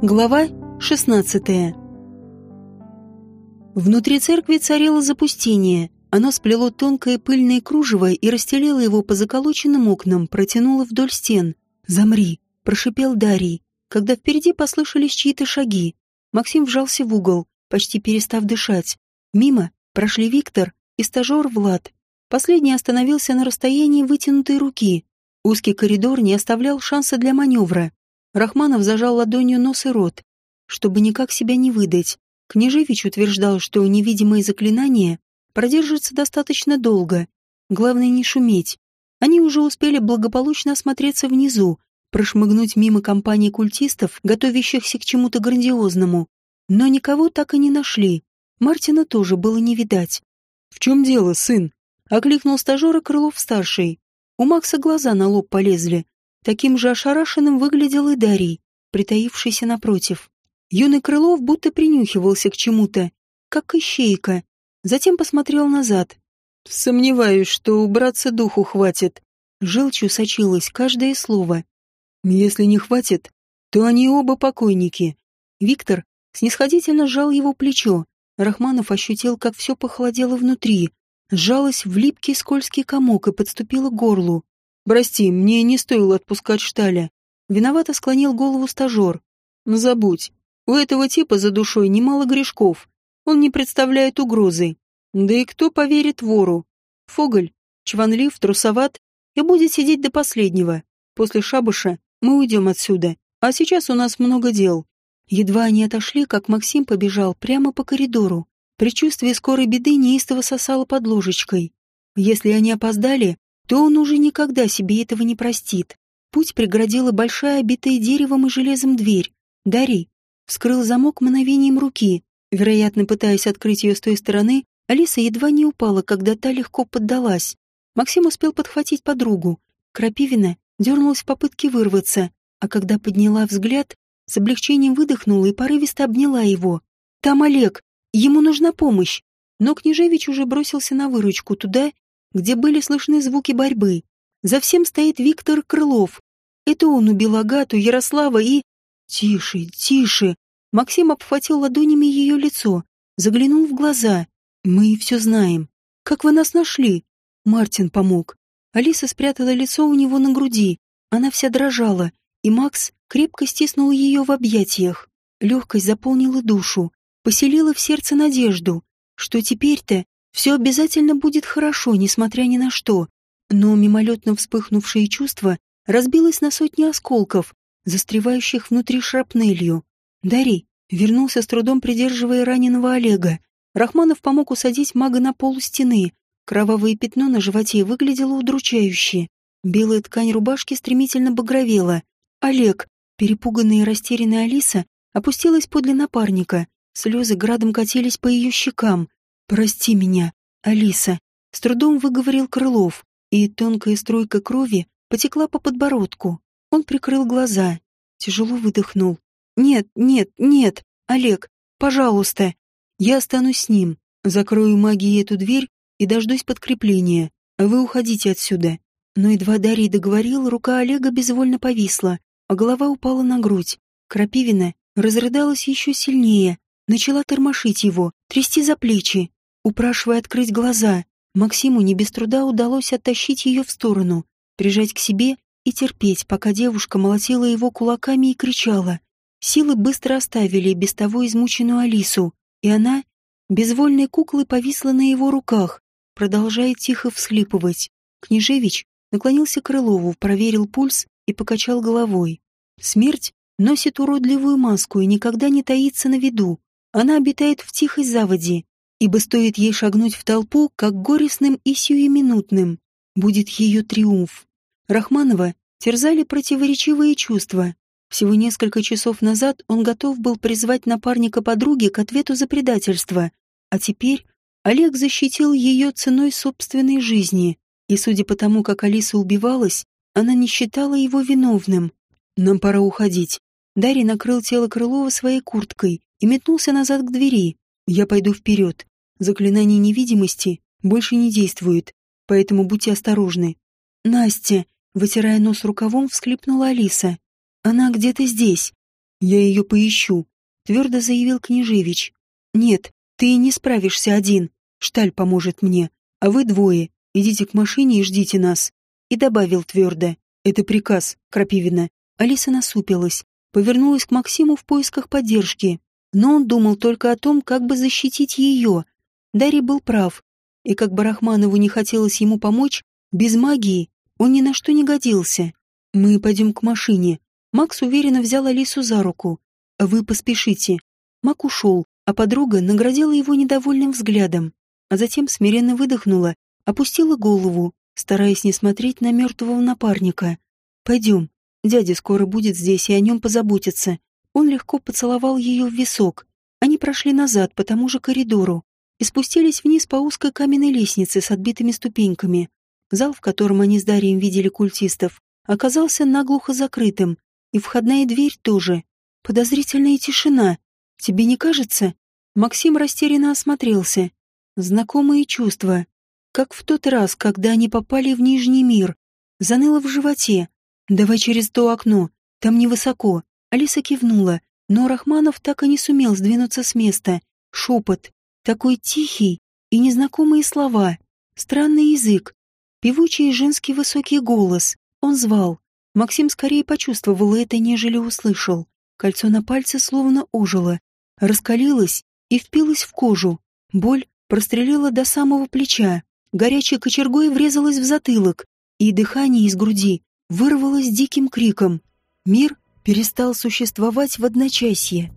Глава 16 Внутри церкви царило запустение. Оно сплело тонкое пыльное кружево и расстелило его по заколоченным окнам, протянуло вдоль стен. «Замри!» — прошипел Дарий, когда впереди послышались чьи-то шаги. Максим вжался в угол, почти перестав дышать. Мимо прошли Виктор и стажер Влад. Последний остановился на расстоянии вытянутой руки. Узкий коридор не оставлял шанса для маневра. Рахманов зажал ладонью нос и рот, чтобы никак себя не выдать. Княжевич утверждал, что невидимые заклинания продержатся достаточно долго. Главное не шуметь. Они уже успели благополучно осмотреться внизу, прошмыгнуть мимо компании культистов, готовящихся к чему-то грандиозному. Но никого так и не нашли. Мартина тоже было не видать. «В чем дело, сын?» — окликнул стажера Крылов-старший. У Макса глаза на лоб полезли. Таким же ошарашенным выглядел и Дарий, притаившийся напротив. Юный Крылов будто принюхивался к чему-то, как ищейка. Затем посмотрел назад. «Сомневаюсь, что убраться духу хватит». Желчью сочилось каждое слово. «Если не хватит, то они оба покойники». Виктор снисходительно сжал его плечо. Рахманов ощутил, как все похолодело внутри, сжалось в липкий скользкий комок и подступило к горлу. Прости, мне не стоило отпускать Шталя. Виновато склонил голову стажер. Но забудь, у этого типа за душой немало грешков. Он не представляет угрозы. Да и кто поверит вору? Фоголь, чванлив, трусоват и будет сидеть до последнего. После шабуша мы уйдем отсюда. А сейчас у нас много дел. Едва они отошли, как Максим побежал прямо по коридору. Предчувствие скорой беды неистово сосало под ложечкой. Если они опоздали, то он уже никогда себе этого не простит. Путь преградила большая, обитая деревом и железом дверь. Дарий вскрыл замок мановением руки. Вероятно, пытаясь открыть ее с той стороны, Алиса едва не упала, когда та легко поддалась. Максим успел подхватить подругу. Крапивина дернулась в попытке вырваться, а когда подняла взгляд, с облегчением выдохнула и порывисто обняла его. «Там Олег! Ему нужна помощь!» Но Княжевич уже бросился на выручку туда, где были слышны звуки борьбы. За всем стоит Виктор Крылов. Это он убил Агату, Ярослава и... Тише, тише. Максим обхватил ладонями ее лицо, заглянул в глаза. Мы все знаем. Как вы нас нашли? Мартин помог. Алиса спрятала лицо у него на груди. Она вся дрожала, и Макс крепко стиснул ее в объятиях. Легкость заполнила душу, поселила в сердце надежду, что теперь-то все обязательно будет хорошо, несмотря ни на что. Но мимолетно вспыхнувшее чувство разбилось на сотни осколков, застревающих внутри шрапнелью. Дарий вернулся с трудом придерживая раненого Олега. Рахманов помог усадить мага на пол стены. Кровавое пятно на животе выглядело удручающе. Белая ткань рубашки стремительно багровела. Олег, перепуганная и растерянная Алиса, опустилась подле напарника. Слезы градом катились по ее щекам. «Прости меня, Алиса», — с трудом выговорил Крылов, и тонкая струйка крови потекла по подбородку. Он прикрыл глаза, тяжело выдохнул. «Нет, нет, нет, Олег, пожалуйста, я останусь с ним, закрою магией эту дверь и дождусь подкрепления, а вы уходите отсюда». Но едва Дарья договорил, рука Олега безвольно повисла, а голова упала на грудь. Крапивина разрыдалась еще сильнее, начала тормошить его, трясти за плечи упрашивая открыть глаза. Максиму не без труда удалось оттащить ее в сторону, прижать к себе и терпеть, пока девушка молотила его кулаками и кричала. Силы быстро оставили без того измученную Алису, и она, безвольной куклой, повисла на его руках, продолжая тихо всхлипывать. Княжевич наклонился к Крылову, проверил пульс и покачал головой. Смерть носит уродливую маску и никогда не таится на виду. Она обитает в тихой заводе, ибо стоит ей шагнуть в толпу, как горестным и сиюминутным будет ее триумф. Рахманова терзали противоречивые чувства. Всего несколько часов назад он готов был призвать напарника подруги к ответу за предательство, а теперь Олег защитил ее ценой собственной жизни, и судя по тому, как Алиса убивалась, она не считала его виновным. «Нам пора уходить». Дарья накрыл тело Крылова своей курткой и метнулся назад к двери. «Я пойду вперед. Заклинание невидимости больше не действует, поэтому будьте осторожны. Настя, вытирая нос рукавом, всхлипнула Алиса. Она где-то здесь. Я ее поищу, твердо заявил Княжевич. Нет, ты не справишься один. Шталь поможет мне, а вы двое идите к машине и ждите нас. И добавил твердо. Это приказ, Крапивина. Алиса насупилась, повернулась к Максиму в поисках поддержки. Но он думал только о том, как бы защитить ее. Дарий был прав. И как Барахманову не хотелось ему помочь, без магии он ни на что не годился. Мы пойдем к машине. Макс уверенно взял Алису за руку. Вы поспешите. Мак ушел, а подруга наградила его недовольным взглядом, а затем смиренно выдохнула, опустила голову, стараясь не смотреть на мертвого напарника. «Пойдем, дядя скоро будет здесь и о нем позаботится». Он легко поцеловал ее в висок. Они прошли назад по тому же коридору и спустились вниз по узкой каменной лестнице с отбитыми ступеньками. Зал, в котором они с Дарием видели культистов, оказался наглухо закрытым, и входная дверь тоже. Подозрительная тишина. Тебе не кажется? Максим растерянно осмотрелся. Знакомые чувства. Как в тот раз, когда они попали в Нижний мир. Заныло в животе. «Давай через то окно. Там невысоко». Алиса кивнула, но Рахманов так и не сумел сдвинуться с места. Шепот. Такой тихий и незнакомые слова. Странный язык. Певучий женский высокий голос. Он звал. Максим скорее почувствовал это, нежели услышал. Кольцо на пальце словно ожило, раскалилось и впилось в кожу. Боль прострелила до самого плеча, горячей кочергой врезалась в затылок, и дыхание из груди вырвалось диким криком. Мир перестал существовать в одночасье.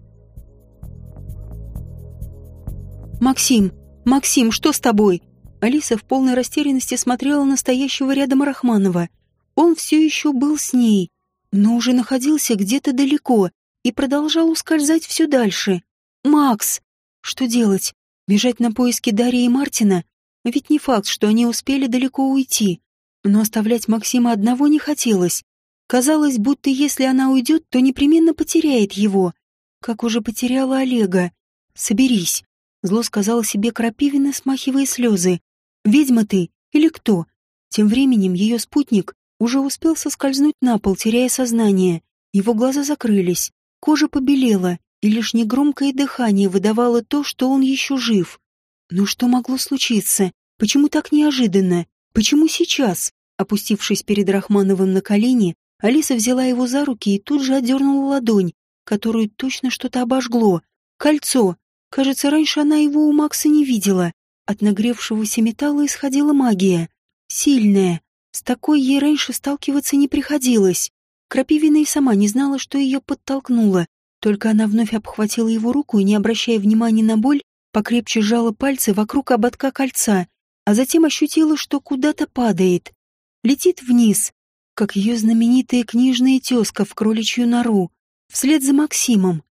«Максим! Максим, что с тобой?» Алиса в полной растерянности смотрела на стоящего рядом Рахманова. Он все еще был с ней, но уже находился где-то далеко, и продолжал ускользать все дальше. «Макс! Что делать? Бежать на поиски Дарьи и Мартина? Ведь не факт, что они успели далеко уйти. Но оставлять Максима одного не хотелось. Казалось, будто если она уйдет, то непременно потеряет его. Как уже потеряла Олега. «Соберись», — зло сказала себе Крапивина, смахивая слезы. «Ведьма ты или кто?» Тем временем ее спутник уже успел соскользнуть на пол, теряя сознание. Его глаза закрылись. Кожа побелела, и лишь негромкое дыхание выдавало то, что он еще жив. Но что могло случиться? Почему так неожиданно? Почему сейчас? Опустившись перед Рахмановым на колени, Алиса взяла его за руки и тут же отдернула ладонь, которую точно что-то обожгло. Кольцо. Кажется, раньше она его у Макса не видела. От нагревшегося металла исходила магия. Сильная. С такой ей раньше сталкиваться не приходилось. Крапивина и сама не знала, что ее подтолкнуло. Только она вновь обхватила его руку и, не обращая внимания на боль, покрепче сжала пальцы вокруг ободка кольца, а затем ощутила, что куда-то падает. Летит вниз, как ее знаменитая книжная тезка в кроличью нору, вслед за Максимом.